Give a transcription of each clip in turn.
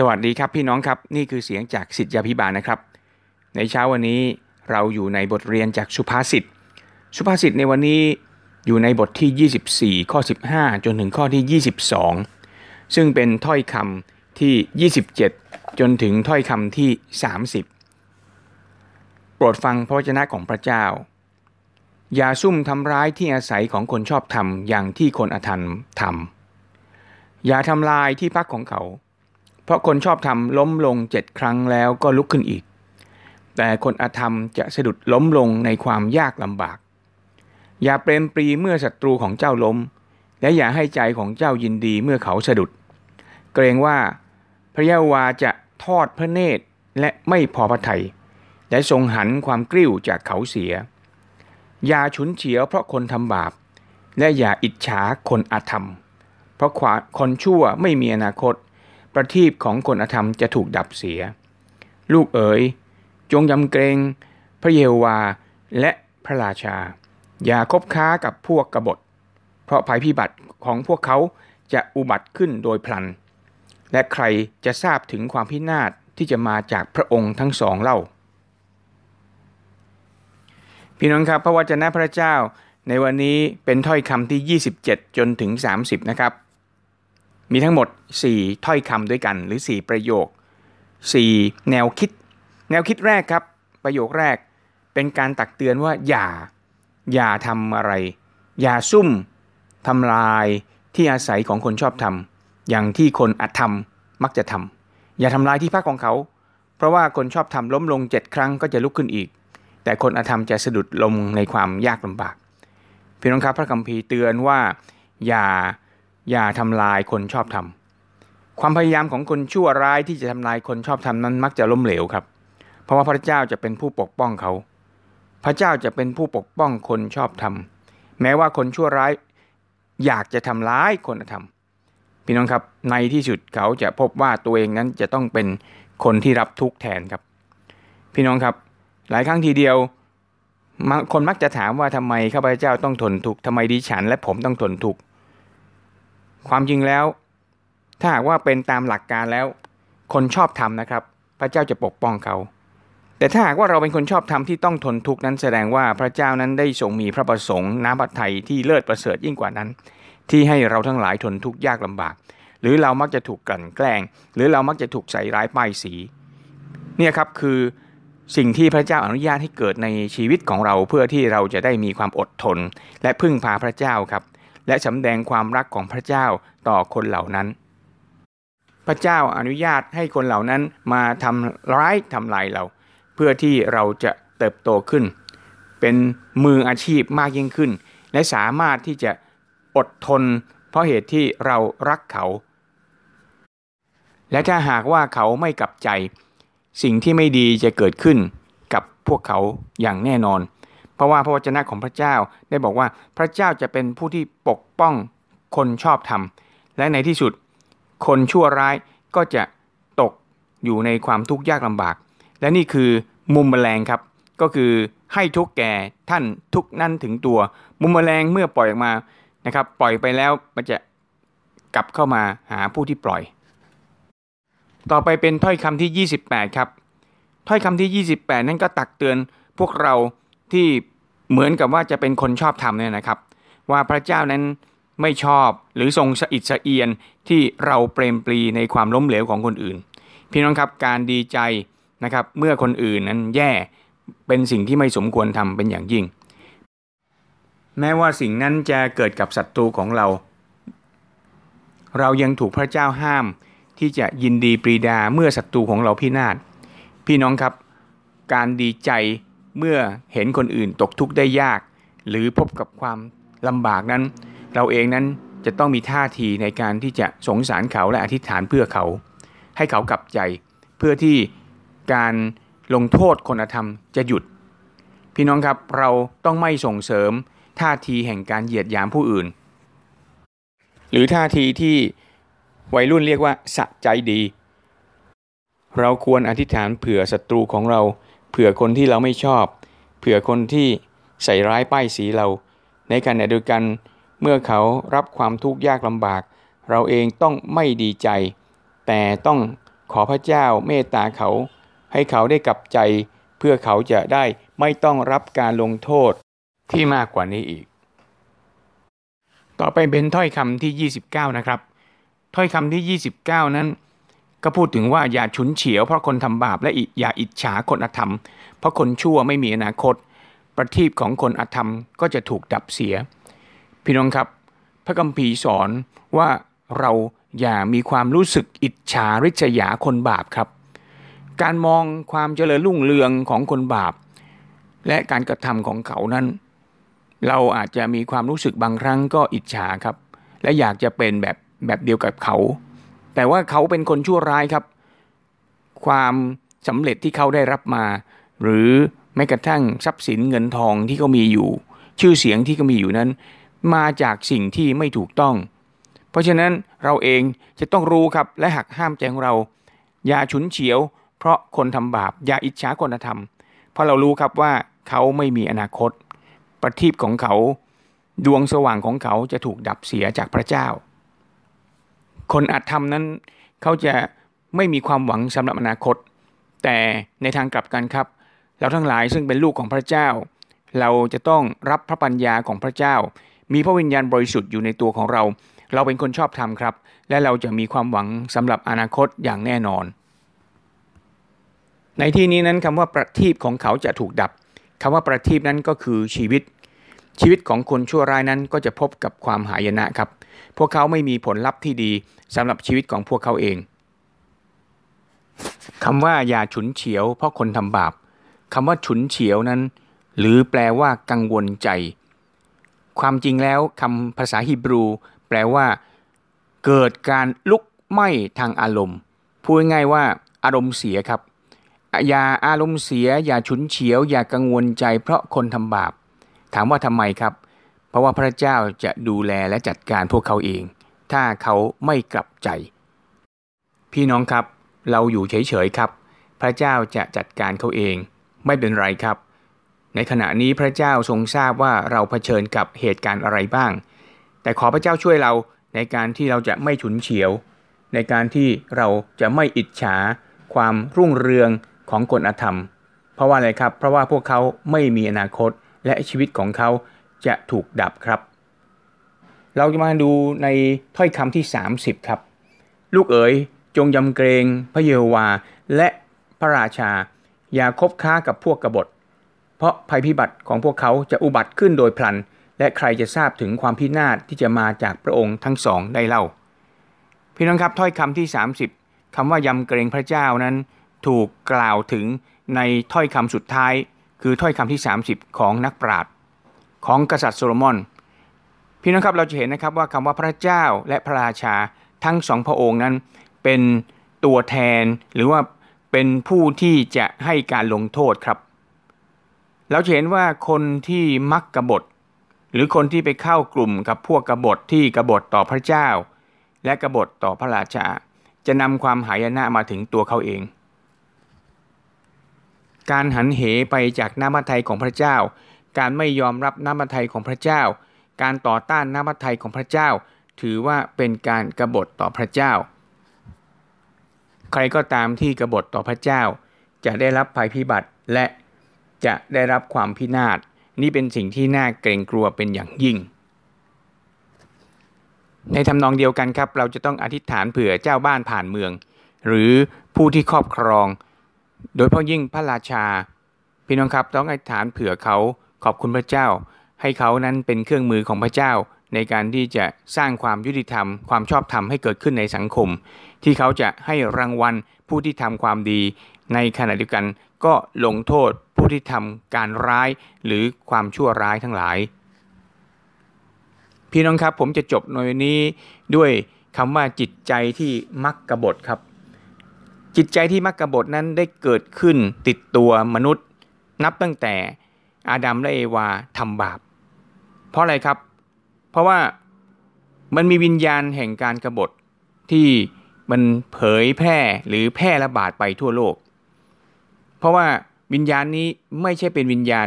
สวัสดีครับพี่น้องครับนี่คือเสียงจากสิทธยาพิบาลนะครับ ในเช้าวันนี้เราอยู่ในบทเรียนจากสุภาษิตสุภาษิตในวันนี้อยู่ในบทที่ 24 ข้อ 15 จนถึงข้อที่ 22 ซึ่งเป็นถ้อยคำที่ 27 จนถึงถ้อยคำที่ 30 โปรดฟังพระวจนะของพระเจ้า อย่าซุ่มทำร้ายที่อาศัยของคนชอบธรรมอย่างที่คนอธรรมทำอย่าทำลายที่พักของเขา เพราะคนชอบทำล้มลงเจ็ดครั้งแล้วก็ลุกขึ้นอีก แต่คนอธรรมจะสะดุดล้มลงในความยากลำบาก อย่าเปรมปรีเมื่อศัตรูของเจ้าล้ม และอย่าให้ใจของเจ้ายินดีเมื่อเขาสะดุด เกรงว่าพระยาวาจะทอดพระเนตรและไม่พอพระทัยและทรงหันความกริ้วจากเขาเสีย อย่าฉุนเฉียวเพราะคนทำบาป และอย่าอิจฉาคนอาธรรม เพราะคนชั่วไม่มีอนาคต ประทีปของคนอธรรมจะถูกดับเสีย ลูกเอ๋ย จงยำเกรงพระเยโฮวาและพระราชา อย่าคบค้ากับพวกกบฏ เพราะภัยพิบัติของพวกเขาจะอุบัติขึ้นโดยพลัน และใครจะทราบถึงความพินาศที่จะมาจากพระองค์ทั้งสองเล่า พี่น้องครับพระวจนะพระเจ้าในวันนี้เป็นถ้อยคำที่ 27 จนถึง 30 นะครับ มีทั้งหมด 4 ถ้อยคำด้วยกัน หรือ 4 ประโยค 4 แนวคิด แนวคิดแรกครับ ประโยคแรกเป็นการตักเตือนว่าอย่า อย่าทำอะไร อย่าซุ่มทำลายที่อาศัยของคนชอบทำอย่างที่คนอธรรมมักจะทำอย่าทำลายที่พักของเขา เพราะว่าคนชอบทำล้มลงเจ็ดครั้งก็จะลุกขึ้นอีก แต่คนอธรรมจะสะดุดลงในความยากลำบากพี่น้องครับพระคัมภีร์เตือนว่าอย่า อย่าทำลายคนชอบทำความพยายามของคนชั่วร้ายที่จะทำลายคนชอบทำนั้นมักจะล้มเหลวครับ เพราะว่าพระเจ้าจะเป็นผู้ปกป้องเขา พระเจ้าจะเป็นผู้ปกป้องคนชอบทำแม้ว่าคนชั่วร้ายอยากจะทำร้ายคนทำพี่น้องครับในที่สุดเขาจะพบว่าตัวเองนั้นจะต้องเป็นคนที่รับทุกข์แทนครับ พี่น้องครับ หลายครั้งทีเดียว คนมักจะถามว่าทำไมข้าพเจ้าต้องทนทุกข์ทำไมดิฉัน และผมต้องทนทุกข์ ความจริงแล้ว ถ้าหากว่าเป็นตามหลักการแล้ว คนชอบทำนะครับ พระเจ้าจะปกป้องเขา แต่ถ้าหากว่าเราเป็นคนชอบทำที่ต้องทนทุกข์นั้นแสดงว่าพระเจ้านั้นได้ทรงมีพระประสงค์น้ำพระทัยที่เลิศประเสริฐยิ่งกว่านั้น ที่ให้เราทั้งหลายทนทุกข์ยากลำบาก หรือเรามักจะถูกกลั่นแกล้ง หรือเรามักจะถูกใส่ร้ายป้ายสีเนี่ยครับคือสิ่งที่พระเจ้าอนุญาตให้เกิดในชีวิตของเราเพื่อที่เราจะได้มีความอดทน และพึ่งพาพระเจ้าครับ และสำแดงความรักของพระเจ้าต่อคนเหล่านั้น พระเจ้าอนุญาตให้คนเหล่านั้นมาทำร้ายทำลายเรา เพื่อที่เราจะเติบโตขึ้น เป็นมืออาชีพมากยิ่งขึ้น และสามารถที่จะอดทน เพราะเหตุที่เรารักเขา และถ้าหากว่าเขาไม่กลับใจ สิ่งที่ไม่ดีจะเกิดขึ้นกับพวกเขาอย่างแน่นอน เพราะว่าพระวจนะของพระเจ้าได้บอกว่าพระเจ้าจะเป็นผู้ที่ปกป้องคนชอบธรรม และในที่สุด คนชั่วร้ายก็จะตกอยู่ในความทุกข์ยากลำบาก และนี่คือมุมแมลงครับ ก็คือให้ทุกแก่ท่านทุกนั่นถึงตัว มุมแมลงเมื่อปล่อยออกมานะครับ ปล่อยไปแล้วมันจะกลับเข้ามาหาผู้ที่ปล่อย ต่อไปเป็นถ้อยคำที่ 28 ครับ ถ้อยคำที่ 28 นั่นก็ตักเตือนพวกเรา ที่เหมือนกับว่าจะเป็นคนชอบธรรมเนี่ยนะครับ ว่าพระเจ้านั้นไม่ชอบหรือทรงสะอิดสะเอียนที่เราเปรมปรีในความล้มเหลวของคนอื่น พี่น้องครับการดีใจนะครับเมื่อคนอื่นนั้นแย่เป็นสิ่งที่ไม่สมควรทำเป็นอย่างยิ่ง แม้ว่าสิ่งนั้นจะเกิดกับศัตรูของเรา เรายังถูกพระเจ้าห้ามที่จะยินดีปรีดาเมื่อศัตรูของเราพินาศพี่น้องครับ การดีใจ เมื่อเห็นคนอื่นตกทุกข์ได้ยาก หรือพบกับความลำบากนั้น เราเองนั้นจะต้องมีท่าทีในการที่จะสงสารเขาและอธิษฐานเพื่อเขา ให้เขากลับใจ เพื่อที่การลงโทษคนธรรมจะหยุด พี่น้องครับเราต้องไม่ส่งเสริมท่าทีแห่งการเหยียดหยามผู้อื่น หรือท่าทีที่วัยรุ่นเรียกว่าสะใจดี เราควรอธิษฐานเผื่อศัตรูของเรา ผื่อคนที่เราไม่ชอบ เผื่อคนที่ใส่ร้ายป้ายสีเรา ในขณะเดียวกันเมื่อเขารับความทุกข์ยากลำบาก เราเองต้องไม่ดีใจ แต่ต้องขอพระเจ้าเมตตาเขา ให้เขาได้กลับใจ เพื่อเขาจะได้ไม่ต้องรับการลงโทษที่มากกว่านี้อีก ต่อไปเป็นถ้อยคำที่ 29 นะครับ ถ้อยคำที่ 29 นั้น ก็พูดถึงว่าอย่าฉุนเฉียวเพราะคนทำบาปและอย่าอิจฉาคนอธรรม เพราะคนชั่วไม่มีอนาคต ประทีปของคนอธรรมก็จะถูกดับเสีย พี่น้องครับ พระคัมภีร์สอนว่าเราอย่ามีความรู้สึกอิจฉาริษยาคนบาปครับ การมองความเจริญรุ่งเรืองของคนบาป และการกระทำของเขานั้น เราอาจจะมีความรู้สึกบางครั้งก็อิจฉาครับ และอยากจะเป็นแบบแบบเดียวกับเขา แต่ว่าเขาเป็นคนชั่วร้ายครับ ความสำเร็จที่เขาได้รับมา หรือแม้กระทั่งทรัพย์สินเงินทองที่เขามีอยู่ ชื่อเสียงที่เขามีอยู่นั้น มาจากสิ่งที่ไม่ถูกต้อง เพราะฉะนั้นเราเองจะต้องรู้ครับและหักห้ามใจของเรา อย่าฉุนเฉียว เพราะคนทำบาปอย่าอิจฉาคนธรรม เพราะเรารู้ครับว่าเขาไม่มีอนาคต ประทีปของเขา ดวงสว่างของเขาจะถูกดับเสียจากพระเจ้า คนอาจทำนั้นเขาจะไม่มีความหวังสำหรับอนาคต แต่ในทางกลับกันครับ เราทั้งหลายซึ่งเป็นลูกของพระเจ้า เราจะต้องรับพระปัญญาของพระเจ้า มีพระวิญญาณบริสุทธิ์อยู่ในตัวของเรา เราเป็นคนชอบธรรมครับ และเราจะมีความหวังสำหรับอนาคตอย่างแน่นอน ในที่นี้นั้นคำว่าประทีปของเขาจะถูกดับคำว่าประทีปนั้นก็คือชีวิต ชีวิตของคนชั่วร้ายนั้นก็จะพบกับความหายนะครับ พวกเขาไม่มีผลลัพธ์ที่ดีสำหรับชีวิตของพวกเขาเองคำว่าอย่าฉุนเฉียวเพราะคนทำบาปคำว่าฉุนเฉียวนั้น หรือแปลว่ากังวลใจ ความจริงแล้วคำภาษาฮีบรู แปลว่า เกิดการลุกไหม้ทางอารมณ์พูดง่ายว่า อารมณ์เสียครับอย่าอารมณ์เสีย อย่าฉุนเฉียว อย่ากังวลใจ เพราะคนทำบาป ถามว่าทำไมครับ เพราะว่าพระเจ้าจะดูแลและจัดการพวกเขาเอง ถ้าเขาไม่กลับใจ พี่น้องครับ เราอยู่เฉยๆครับ พระเจ้าจะจัดการเขาเอง ไม่เป็นไรครับ ในขณะนี้พระเจ้าทรงทราบว่าเราเผชิญกับเหตุการณ์อะไรบ้าง แต่ขอพระเจ้าช่วยเราในการที่เราจะไม่ฉุนเฉียว ในการที่เราจะไม่อิจฉา ความรุ่งเรืองของคนอธรรม เพราะว่าอะไรครับ เพราะว่าพวกเขาไม่มีอนาคต และชีวิตของเขาจะถูกดับครับ เราจะมาดูในถ้อยคำที่ 30 ครับ ลูกเอ๋ยจงยำเกรงพระเยโฮวาและพระราชา อย่าคบค้ากับพวกกบฏ เพราะภัยพิบัติของพวกเขาจะอุบัติขึ้นโดยพลัน และใครจะทราบถึงความพินาศที่จะมาจากพระองค์ทั้งสองได้เล่า พี่น้องครับถ้อยคำที่ 30คำว่ายำเกรงพระเจ้านั้นถูกกล่าวถึงในถ้อยคำสุดท้าย คือถ้อยคำที่ 30 ของนักปราชญ์ของกษัตริย์โซโลมอน พี่น้องครับเราจะเห็นนะครับว่าคำว่าพระเจ้าและพระราชาทั้งสองพระองค์นั้น เป็นตัวแทนหรือว่าเป็นผู้ที่จะให้การลงโทษครับ เราจะเห็นว่าคนที่มักกบฏ หรือคนที่ไปเข้ากลุ่มกับพวกกบฏที่กบฏต่อพระเจ้า และกบฏต่อพระราชา จะนำความหายนะมาถึงตัวเขาเอง การหันเหไปจากน้ำพระทัยของพระเจ้า การไม่ยอมรับน้ำพระทัยของพระเจ้า การต่อต้านน้ำพระทัยของพระเจ้า ถือว่าเป็นการกบฏต่อพระเจ้า ใครก็ตามที่กบฏต่อพระเจ้า จะได้รับภัยพิบัติและจะได้รับความพินาศนี่เป็นสิ่งที่น่าเกรงกลัวเป็นอย่างยิ่ง ในทำนองเดียวกันครับ เราจะต้องอธิษฐานเผื่อเจ้าบ้านผ่านเมือง หรือผู้ที่ครอบครอง โดยเพราะยิ่งพระราชา พี่น้องครับต้องอธิษฐานเผื่อเขาขอบคุณพระเจ้า ให้เขานั้นเป็นเครื่องมือของพระเจ้า ในการที่จะสร้างความยุติธรรม ความชอบธรรมให้เกิดขึ้นในสังคม ที่เขาจะให้รางวัลผู้ที่ทำความดี ในขณะเดียวกันก็ลงโทษผู้ที่ทำการร้ายหรือความชั่วร้ายทั้งหลาย พี่น้องครับผมจะจบในวันนี้ด้วยคำว่าจิตใจที่มักกบฏครับ จิตใจที่มักกบฏนั้นได้เกิดขึ้นติดตัวมนุษย์ นับตั้งแต่อาดัมและเอวาทำบาป เพราะอะไรครับ เพราะว่ามันมีวิญญาณแห่งการกรบฏที่มันเผยแพร่หรือแพร่ระบาดไปทั่วโลก เพราะว่าวิญญาณนี้ไม่ใช่เป็นวิญญาณ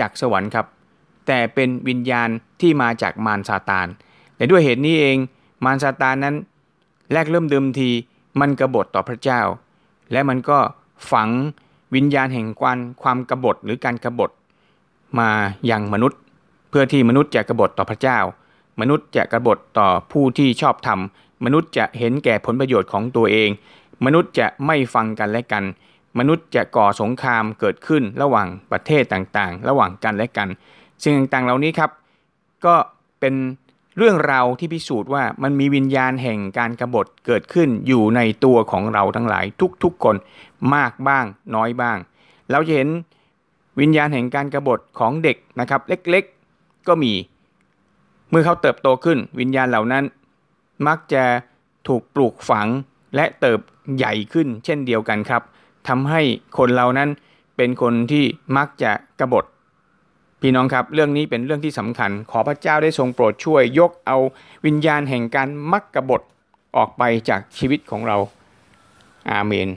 จากสวรรค์ครับ แต่เป็นวิญญาณที่มาจากมารซาตานแต่ด้วยเหตุนี้เองมารซาตานนั้นแรกเริ่มเดิมที มันกบฏต่อพระเจ้า และมันก็ฝังวิญญาณแห่งความความกบฏหรือการกบฏมาอยังมนุษย์ เพื่อที่มนุษย์จะกบฏต่อพระเจ้า มนุษย์จะกบฏต่อผู้ที่ชอบธรรม มนุษย์จะเห็นแก่ผลประโยชน์ของตัวเอง มนุษย์จะไม่ฟังกันและกัน มนุษย์จะก่อสงครามเกิดขึ้นระหว่างประเทศต่างๆ ระหว่างกันและกัน สิ่งต่างๆเหล่านี้ครับ ก็เป็น เรื่องราวที่พิสูจน์ว่ามันมีวิญญาณแห่งการกรบฏเกิดขึ้นอยู่ในตัวของเราทั้งหลายทุกๆคนมากบ้างน้อยบ้าง เราจะเห็นวิญญาณแห่งการกรบฏของเด็กนะครับ เล็กๆก็มี เมื่อเขาเติบโตขึ้น วิญญาณเหล่านั้น มักจะถูกปลูกฝังและเติบใหญ่ขึ้นเช่นเดียวกันครับทำให้คนเรานั้นเป็นคนที่มักจะกรบฏ พี่น้องครับเรื่องนี้เป็นเรื่องที่สำคัญ ขอพระเจ้าได้ทรงโปรดช่วย ยกเอาวิญญาณแห่งการมักกบฏออกไปจากชีวิตของเรา อาเมน